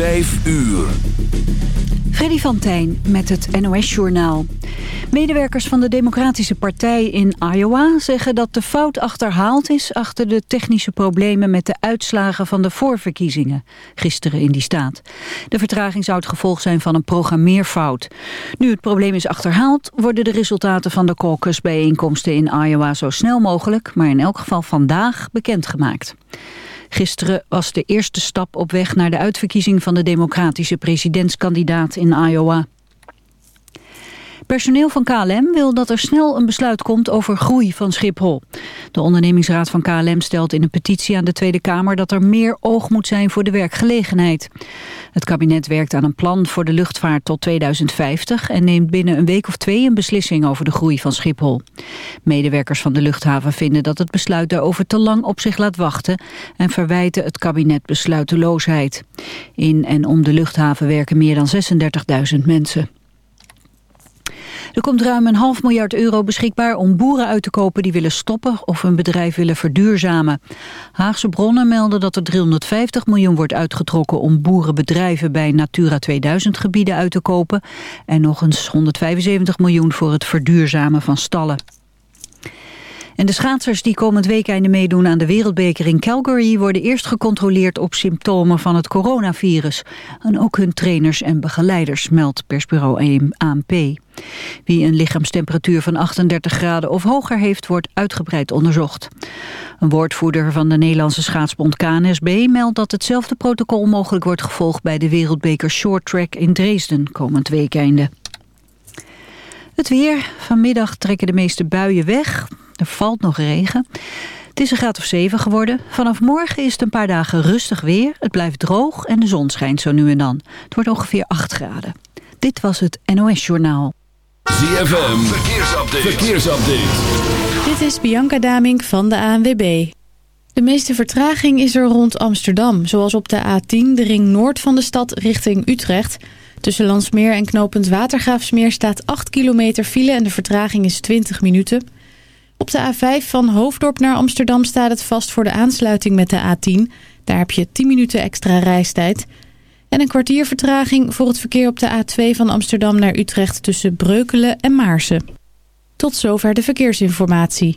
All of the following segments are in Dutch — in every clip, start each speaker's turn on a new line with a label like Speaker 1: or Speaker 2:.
Speaker 1: 5 uur.
Speaker 2: Freddy van Tijn met het NOS-journaal. Medewerkers van de Democratische Partij in Iowa zeggen dat de fout achterhaald is achter de technische problemen met de uitslagen van de voorverkiezingen gisteren in die staat. De vertraging zou het gevolg zijn van een programmeerfout. Nu het probleem is achterhaald worden de resultaten van de caucusbijeenkomsten in Iowa zo snel mogelijk, maar in elk geval vandaag bekendgemaakt. Gisteren was de eerste stap op weg naar de uitverkiezing van de democratische presidentskandidaat in Iowa. Personeel van KLM wil dat er snel een besluit komt over groei van Schiphol. De ondernemingsraad van KLM stelt in een petitie aan de Tweede Kamer dat er meer oog moet zijn voor de werkgelegenheid. Het kabinet werkt aan een plan voor de luchtvaart tot 2050 en neemt binnen een week of twee een beslissing over de groei van Schiphol. Medewerkers van de luchthaven vinden dat het besluit daarover te lang op zich laat wachten en verwijten het kabinet besluiteloosheid. In en om de luchthaven werken meer dan 36.000 mensen. Er komt ruim een half miljard euro beschikbaar om boeren uit te kopen die willen stoppen of hun bedrijf willen verduurzamen. Haagse bronnen melden dat er 350 miljoen wordt uitgetrokken om boerenbedrijven bij Natura 2000 gebieden uit te kopen en nog eens 175 miljoen voor het verduurzamen van stallen. En de schaatsers die komend weekende meedoen aan de wereldbeker in Calgary... worden eerst gecontroleerd op symptomen van het coronavirus. En ook hun trainers en begeleiders, meldt persbureau ANP. Wie een lichaamstemperatuur van 38 graden of hoger heeft... wordt uitgebreid onderzocht. Een woordvoerder van de Nederlandse schaatsbond KNSB... meldt dat hetzelfde protocol mogelijk wordt gevolgd... bij de wereldbeker Short Track in Dresden komend weekende. Het weer. Vanmiddag trekken de meeste buien weg. Er valt nog regen. Het is een graad of 7 geworden. Vanaf morgen is het een paar dagen rustig weer. Het blijft droog en de zon schijnt zo nu en dan. Het wordt ongeveer 8 graden. Dit was het NOS Journaal.
Speaker 1: ZFM, verkeersupdate. verkeersupdate.
Speaker 3: Dit is Bianca Damink van de ANWB. De meeste vertraging is er rond Amsterdam. Zoals op de A10, de ring noord van de stad richting Utrecht... Tussen Landsmeer en knooppunt Watergraafsmeer staat 8 kilometer file en de vertraging is 20 minuten. Op de A5 van Hoofddorp naar Amsterdam staat het vast voor de aansluiting met de A10. Daar heb je 10 minuten extra reistijd. En een kwartier vertraging voor het verkeer op de A2 van Amsterdam naar Utrecht tussen Breukelen en Maarsen. Tot zover de verkeersinformatie.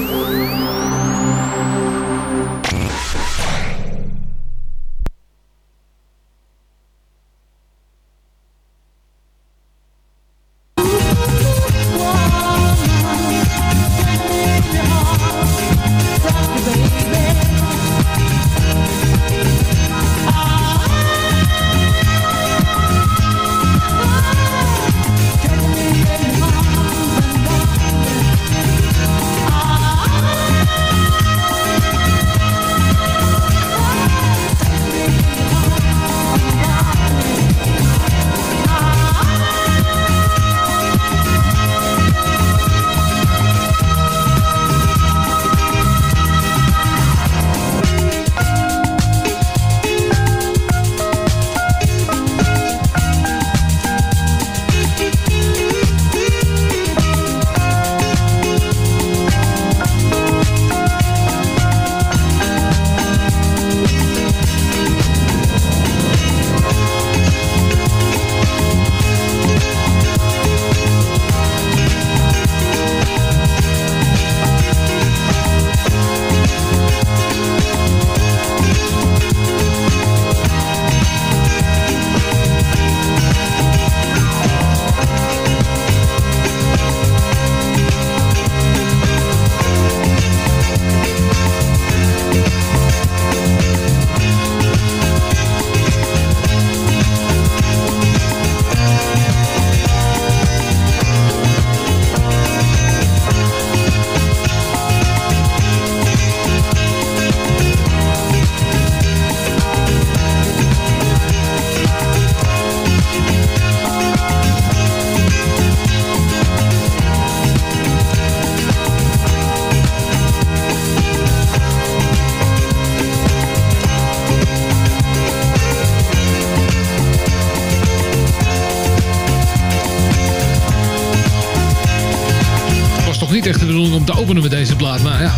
Speaker 4: Te openen met deze plaat. Maar ja,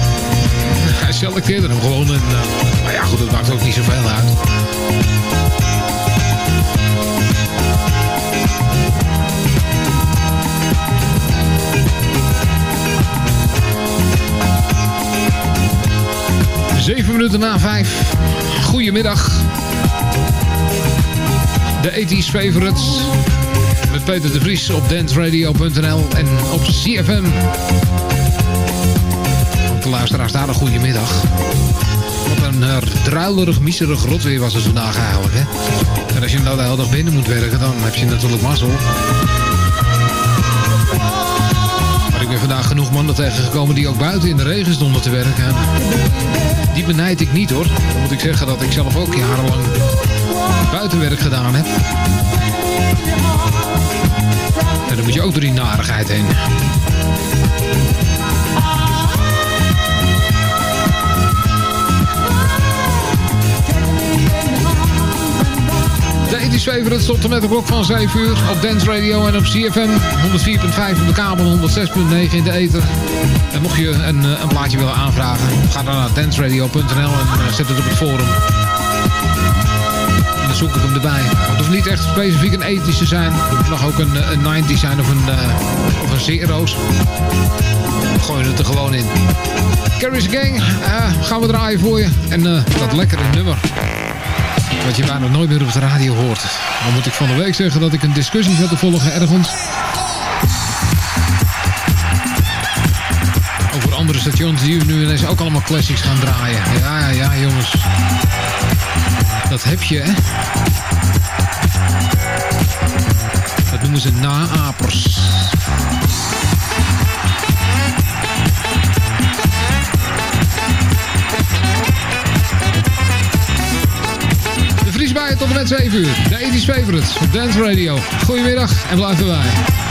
Speaker 4: hij selecteerde hem gewoon. En, uh, maar ja, goed, dat maakt ook niet zoveel uit. Zeven minuten na vijf. Goedemiddag. De 80s favorites. Met Peter de Vries op danceradio.nl en op CFM. De luisteraars daar een goede middag. Wat een uh, druilerig, rotweer was het vandaag eigenlijk. Hè? En als je nou de hele binnen moet werken, dan heb je natuurlijk mazzel. Maar ik ben vandaag genoeg mannen tegengekomen die ook buiten in de regen stonden te werken. Die benijd ik niet hoor. Dan moet ik zeggen dat ik zelf ook jarenlang buitenwerk gedaan heb. En dan moet je ook door die narigheid heen. De Ethisch Favorite tot en met de klok van 7 uur op Dance Radio en op CFM 104.5 op de kabel, 106.9 in de ether. En mocht je een, een plaatje willen aanvragen, ga dan naar danceradio.nl en zet het op het forum dan zoek ik hem erbij. Het hoeft niet echt specifiek een ethisch te zijn. Het mag ook een, een 90 zijn of een, of een zero's. Gooi het er gewoon in. Carrie's Gang, gaan we draaien voor je. En dat lekkere nummer. Wat je bijna nooit meer op de radio hoort. Dan moet ik van de week zeggen dat ik een discussie zat te volgen ergens. Over andere stations die nu ineens ook allemaal classics gaan draaien. Ja, ja, ja, jongens. Dat heb je, hè? Dat noemen ze naapers. Bij tot en met 7 uur. De 80's Favorites op Dance Radio. Goedemiddag en blijf erbij.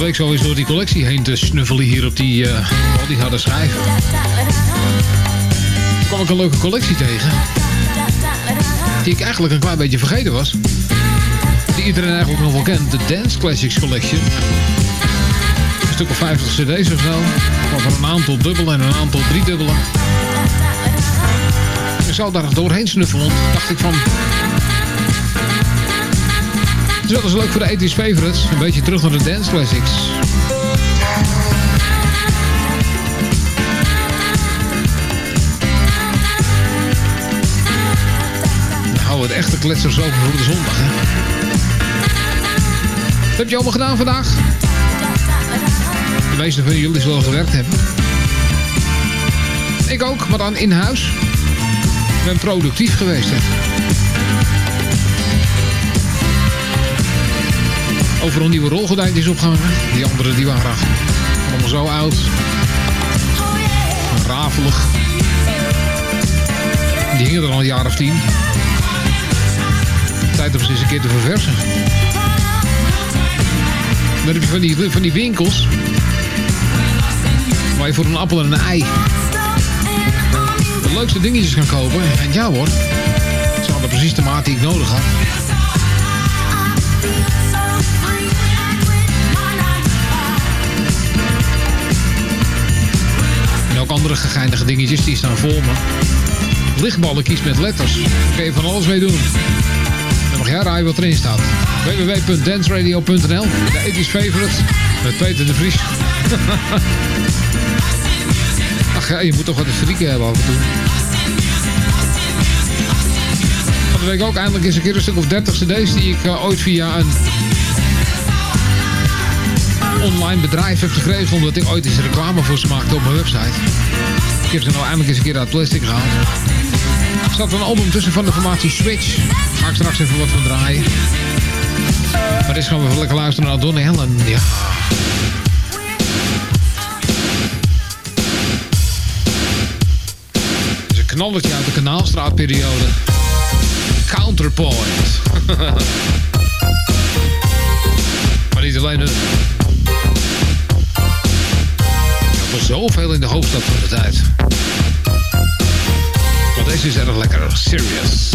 Speaker 4: week zo eens door die collectie heen te snuffelen hier op die, uh, die harde schijf. Kwam ik een leuke collectie tegen. Die ik eigenlijk een klein beetje vergeten was. Die iedereen eigenlijk nog wel kent. De Dance Classics Collection. Een stuk of 50 cd's of zo. van een aantal dubbelen en een aantal driedubbelen. Ik zal daar doorheen snuffelen. want dacht ik van is wel eens leuk voor de 80s favorites. Een beetje terug naar de dance classics. Nou, het echte kletsers over voor de zondag, hè? Wat heb je allemaal gedaan vandaag? De meeste van jullie zullen gewerkt hebben. Ik ook, maar dan in huis. Ik ben productief geweest, hè. Overal nieuwe rolgordijntjes opgehangen. Die andere die waren allemaal zo oud. Rafelig. Die hingen er al een jaar of tien. Tijd om ze eens een keer te verversen. Dan heb je van die, van die winkels. Waar je voor een appel en een ei de leukste dingetjes kan kopen. En ja hoor, ze hadden precies de maat die ik nodig had. En ook andere gegeindige dingetjes die staan voor me. Lichtballetjes met letters. Daar kun je van alles mee doen. Dan mag jij raaien wat erin staat. www.danceradio.nl De ethisch favorite met Peter de Vries. Ach ja, je moet toch wat te frieken hebben af en toe. Van de week ook eindelijk eens een keer een stuk of 30 cd's die ik uh, ooit via een online bedrijf heb gekregen. Omdat ik ooit eens reclame voor ze maakte op mijn website. Ik heb ze nou eindelijk eens een keer uit plastic gehaald. Er staat een album tussen van de formatie Switch. Ga ik straks even wat van draaien. Maar dit gaan we lekker luisteren naar Donny Helen. Ja. Is een knallertje uit de Kanaalstraatperiode. Counterpoint. maar niet alleen het. Was zoveel in de hoofdstad van de tijd. Want deze is erg lekker. Serious.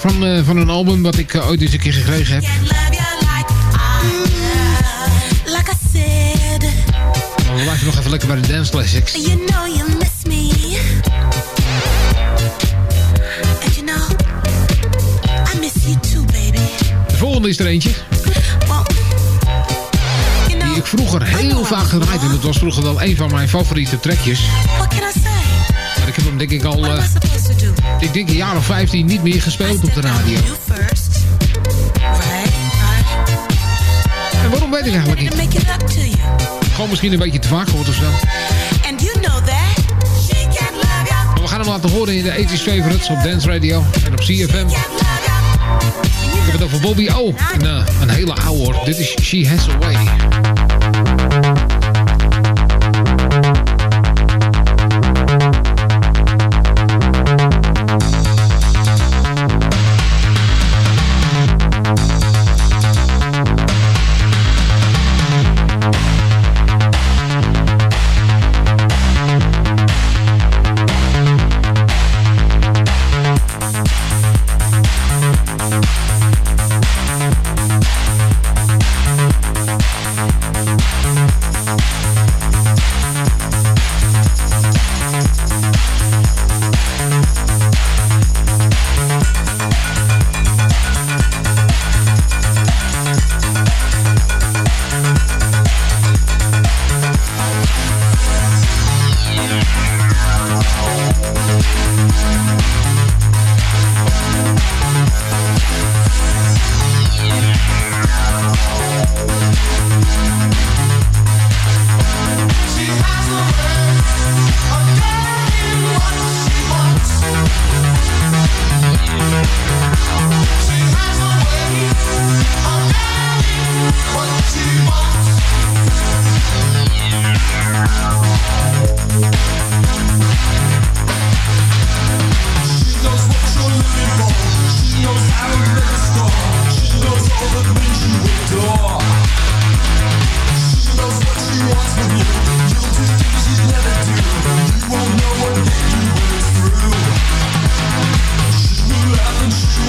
Speaker 4: van, eh, van een album wat ik eh, ooit eens een keer gekregen heb. We blijven nog even lekker bij de Dance Classics.
Speaker 5: You know you miss me. You know, I miss you too, baby.
Speaker 4: De volgende is er eentje. Die ik vroeger heel vaak gedraaid en Het was vroeger wel een van mijn favoriete trekjes. Maar ik heb hem denk ik al ik denk een jaar of 15 niet meer gespeeld op de radio. En waarom weet ik eigenlijk niet? Gewoon misschien een beetje te vaak geworden of zo. We gaan
Speaker 6: hem laten horen in de 80s Favorites op Dance Radio en op CFM. Ik heb het over Bobby O. Een, eh, een hele oude hoor. Dit is She Has A Way.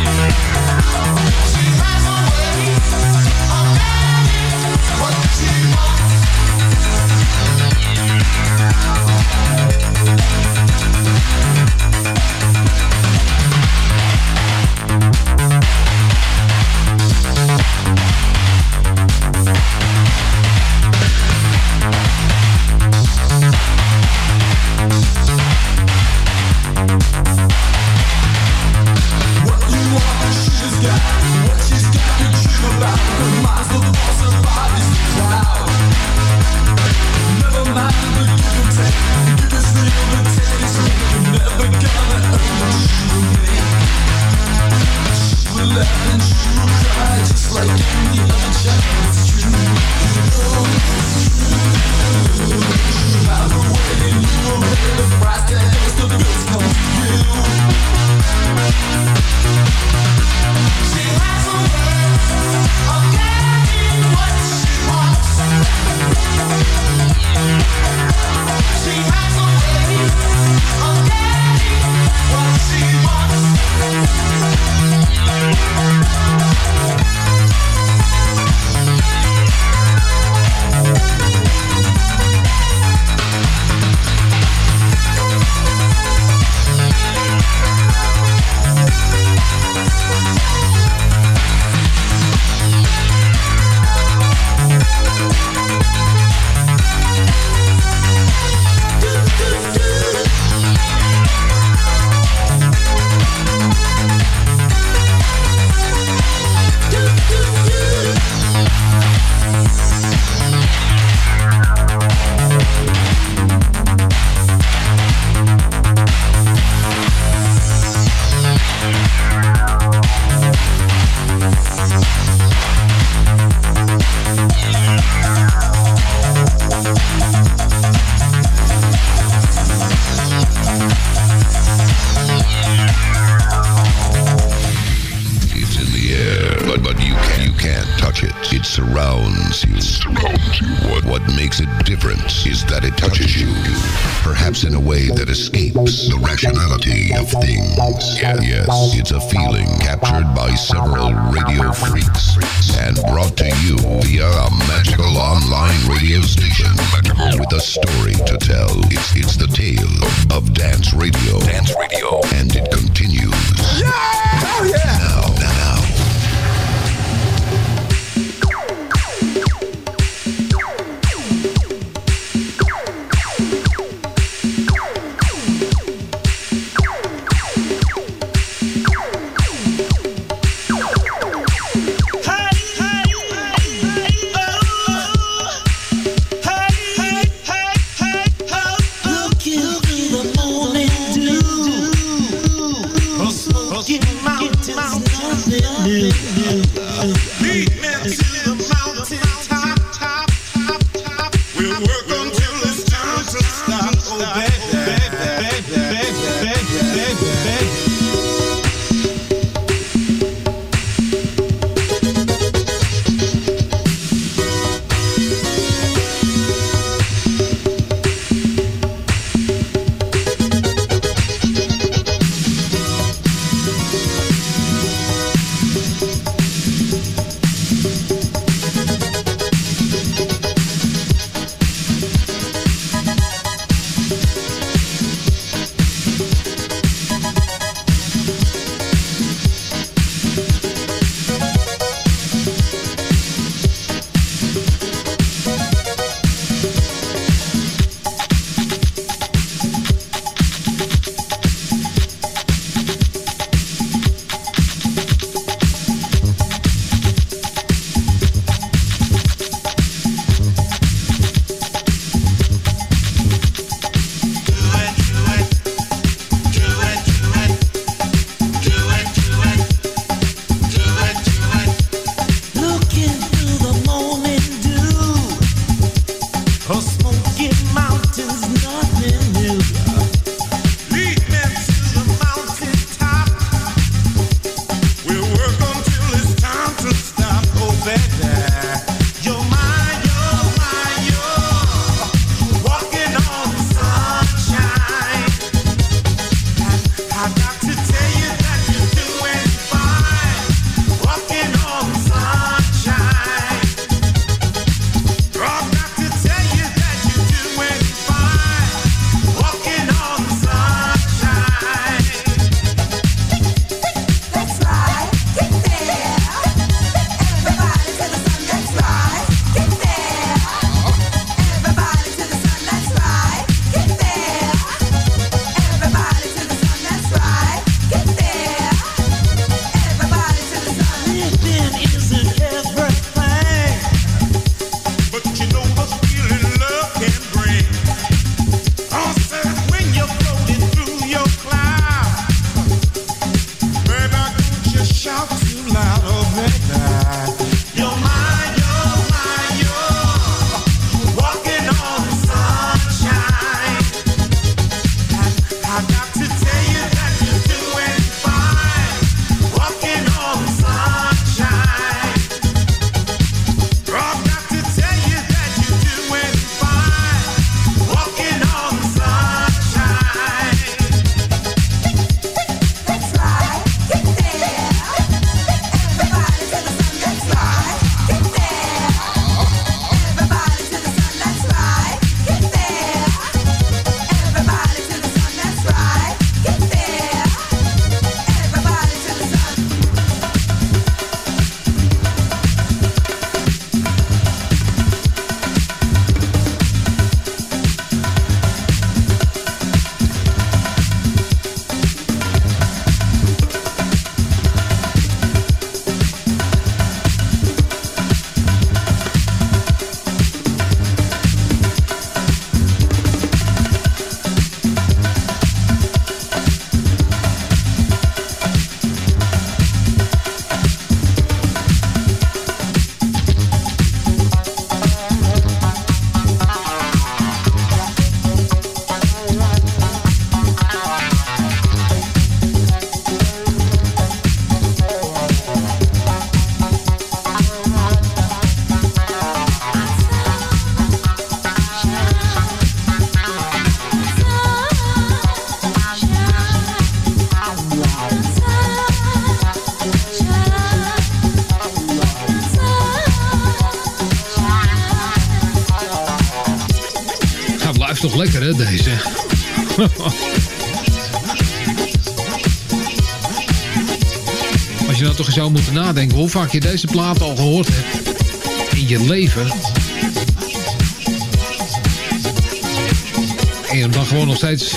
Speaker 7: Ik ben blij dat ik hier niet meer mag naartoe A feeling captured by several
Speaker 4: deze. Als je nou toch eens zou moeten nadenken hoe vaak je deze plaat al gehoord hebt in je leven. En je hem dan gewoon nog steeds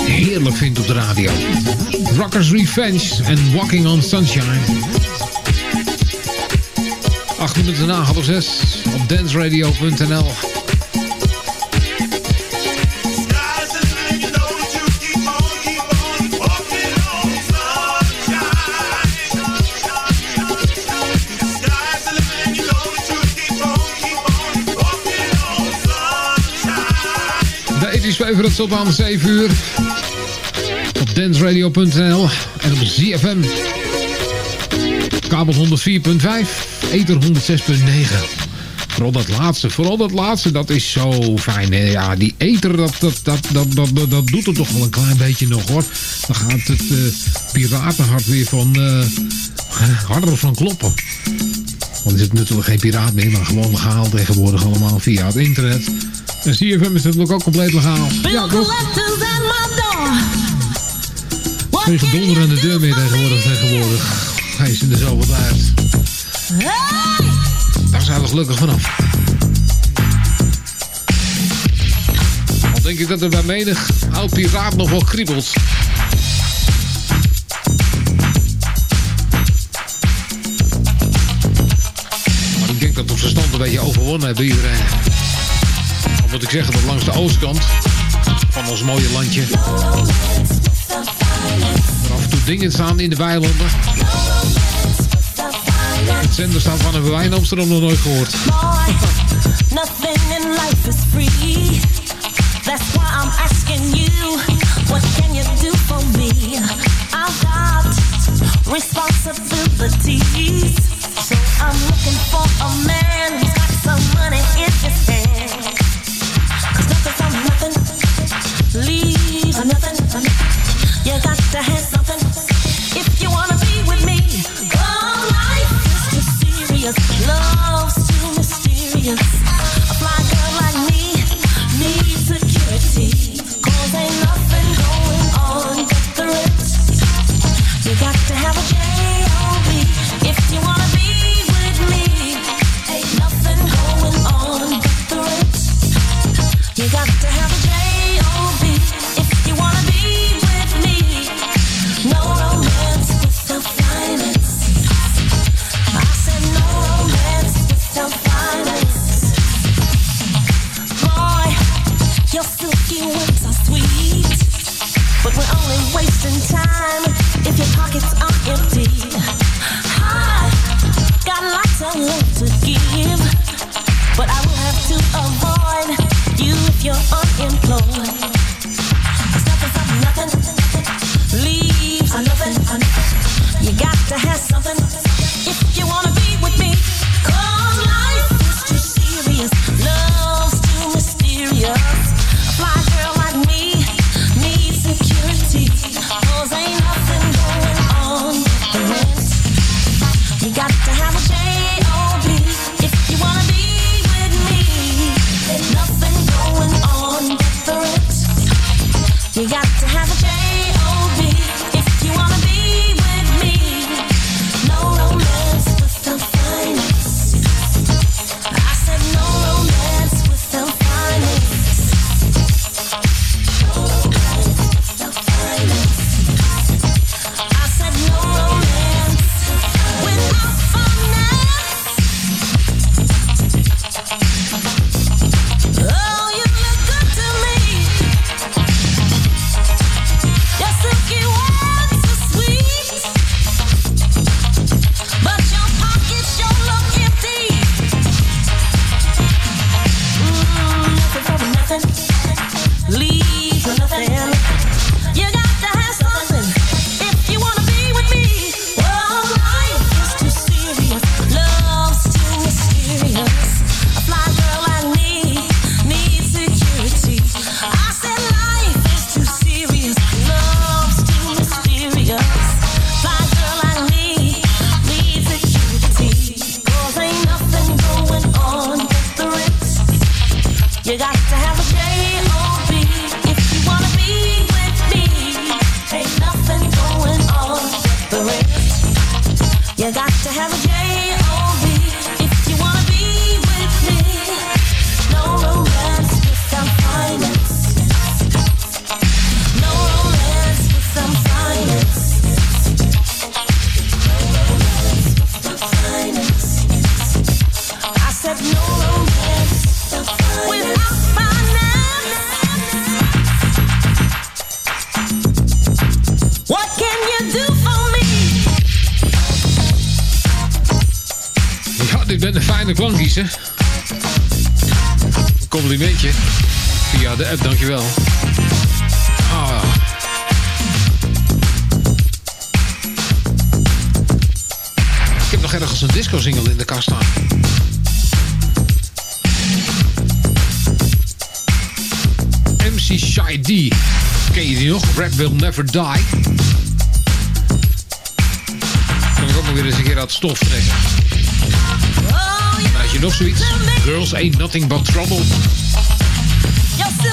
Speaker 4: heerlijk vindt op de radio. Rockers Revenge en Walking on Sunshine. Acht minuten na half zes op dansradio.nl het tot aan 7 uur. Op danceradio.nl en op ZFM. Kabel 104.5, ether 106.9. Vooral dat laatste, vooral dat laatste, dat is zo fijn. Hè? Ja, die ether, dat, dat, dat, dat, dat, dat, doet er toch wel een klein beetje nog hoor. Dan gaat het eh, piratenhart weer van eh, harder van kloppen. Want is het natuurlijk geen piraat meer, maar gewoon legaal tegenwoordig allemaal via het internet. En CFM is natuurlijk ook compleet legaal. Ja, toch? Aan de deur meer tegenwoordig, tegenwoordig. Hij is in de zoveel tijd. Daar zijn we gelukkig vanaf. Al denk ik dat er bij menig oud piraat nog wel kriebelt. Maar ik denk dat we verstand een beetje overwonnen hebben iedereen. Moet ik zeggen dat langs de oostkant van ons mooie landje... er af en toe dingen staan in de weilanden. Het zender staat van hebben wij in Amsterdam nog nooit gehoord.
Speaker 8: Nothing in life is free. That's why I'm asking you, what can you do for me? I've got responsibilities, so I'm looking for a man who's got some money in his You got
Speaker 4: Employ. Complimentje. Via de app, dankjewel. Ah. Ik heb nog ergens een disco-single in de kast staan. MC Shy D. Ken je die nog? Rap Will Never Die. Kan ik ook nog weer eens een keer uit stof trekken. Dan je nog zoiets. Girls Ain't Nothing But Trouble.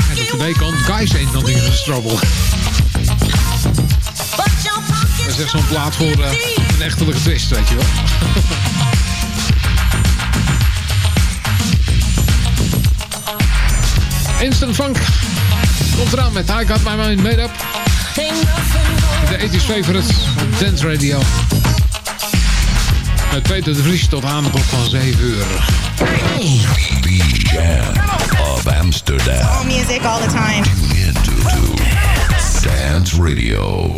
Speaker 4: En op de B-kant, Guys Ain't Nothing But Trouble. Dat is echt zo'n plaat voor eh, een echtelijke twist, weet je wel. Instant Funk komt eraan met I Got My Mind Made Up. De 80s favorite op Dance Radio. Met Peter de Vries tot aan de klok van 7 uur.
Speaker 7: Of Amsterdam.
Speaker 9: All music all the time.
Speaker 7: Tune in to, to Dance Radio.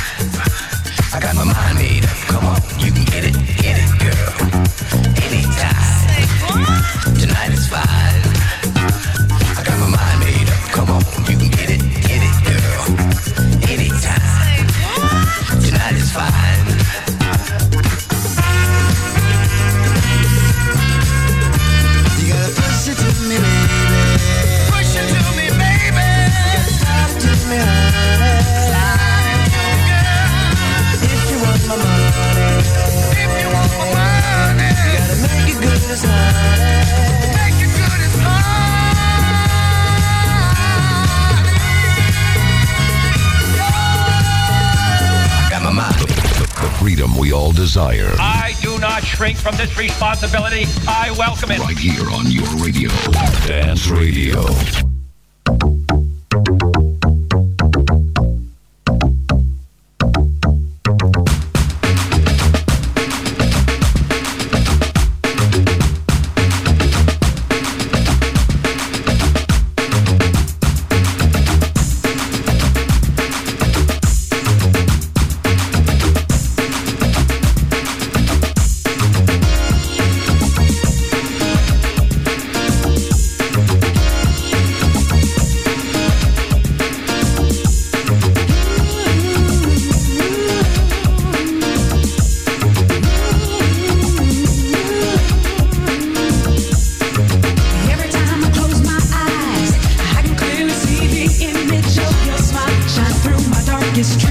Speaker 7: desire.
Speaker 9: I do not shrink from this responsibility. I welcome it.
Speaker 7: Right here on your radio. Dance Radio.
Speaker 10: is true.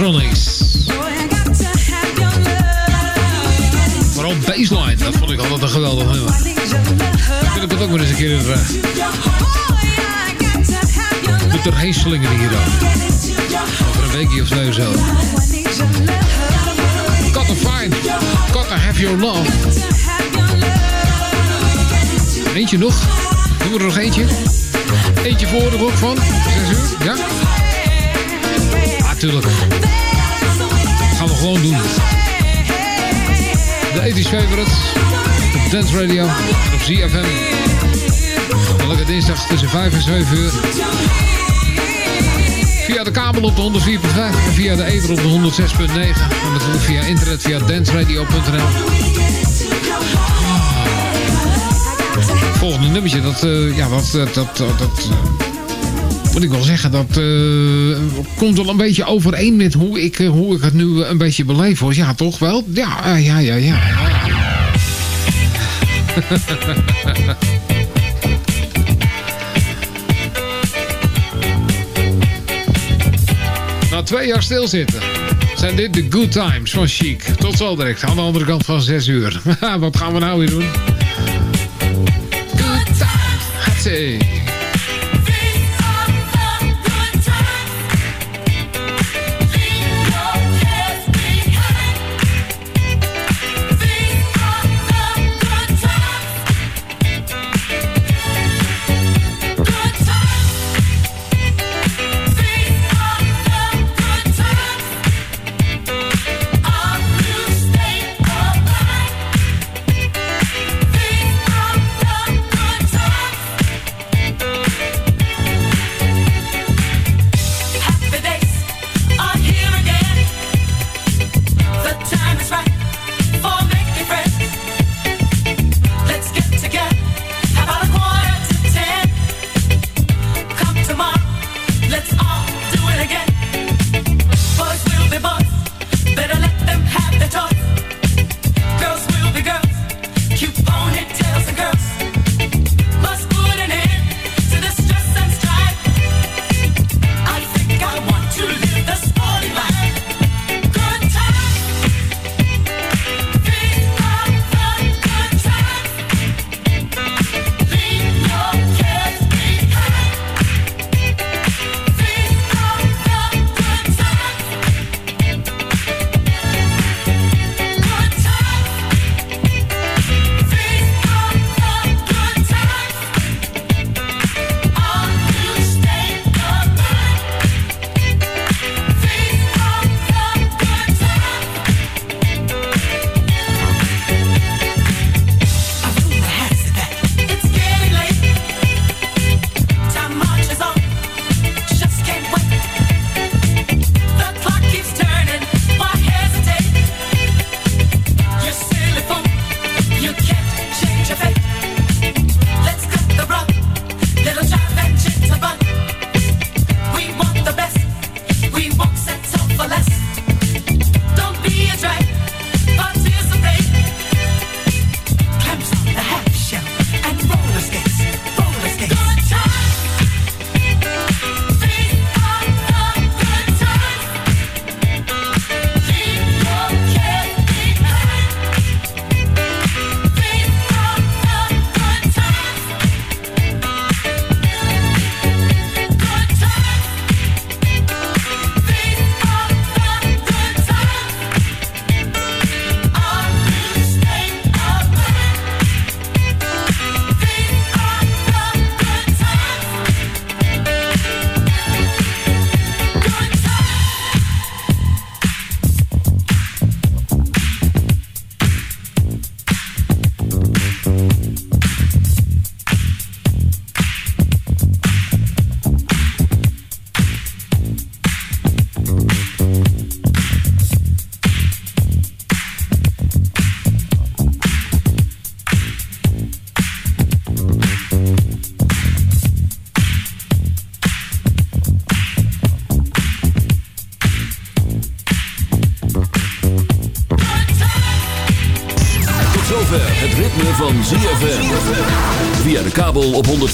Speaker 4: van Dentronics. Vooral baseline, dat vond ik altijd een geweldig nummer. Wil ik het ook maar eens een keer... Uh, moet er heen slingeren hier dan. Over een weekje of twee zo. Gotta find, gotta have your love. Eentje nog? Doen we er nog eentje? Eentje voor de klok van? 6 uur? Ja? Ja, tuurlijk. Gewoon doen. De ethisch favorite op Dance Radio en op ZFM. Elke dinsdag tussen 5 en 7 uur. Via de kabel op de 104.5 en via de ether op de 106.9. En natuurlijk via internet via danceradio.nl. Volgende nummertje, dat, uh, ja, dat, dat, dat, dat uh, moet ik wel zeggen, dat uh, komt wel een beetje overeen met hoe ik, hoe ik het nu een beetje beleef. Hoor. Ja, toch wel? Ja, ja, ja, ja. Na twee jaar stilzitten zijn dit de good times van Chic. Tot zo direct, aan de andere kant van 6 uur. Wat gaan we nou weer doen? Good times.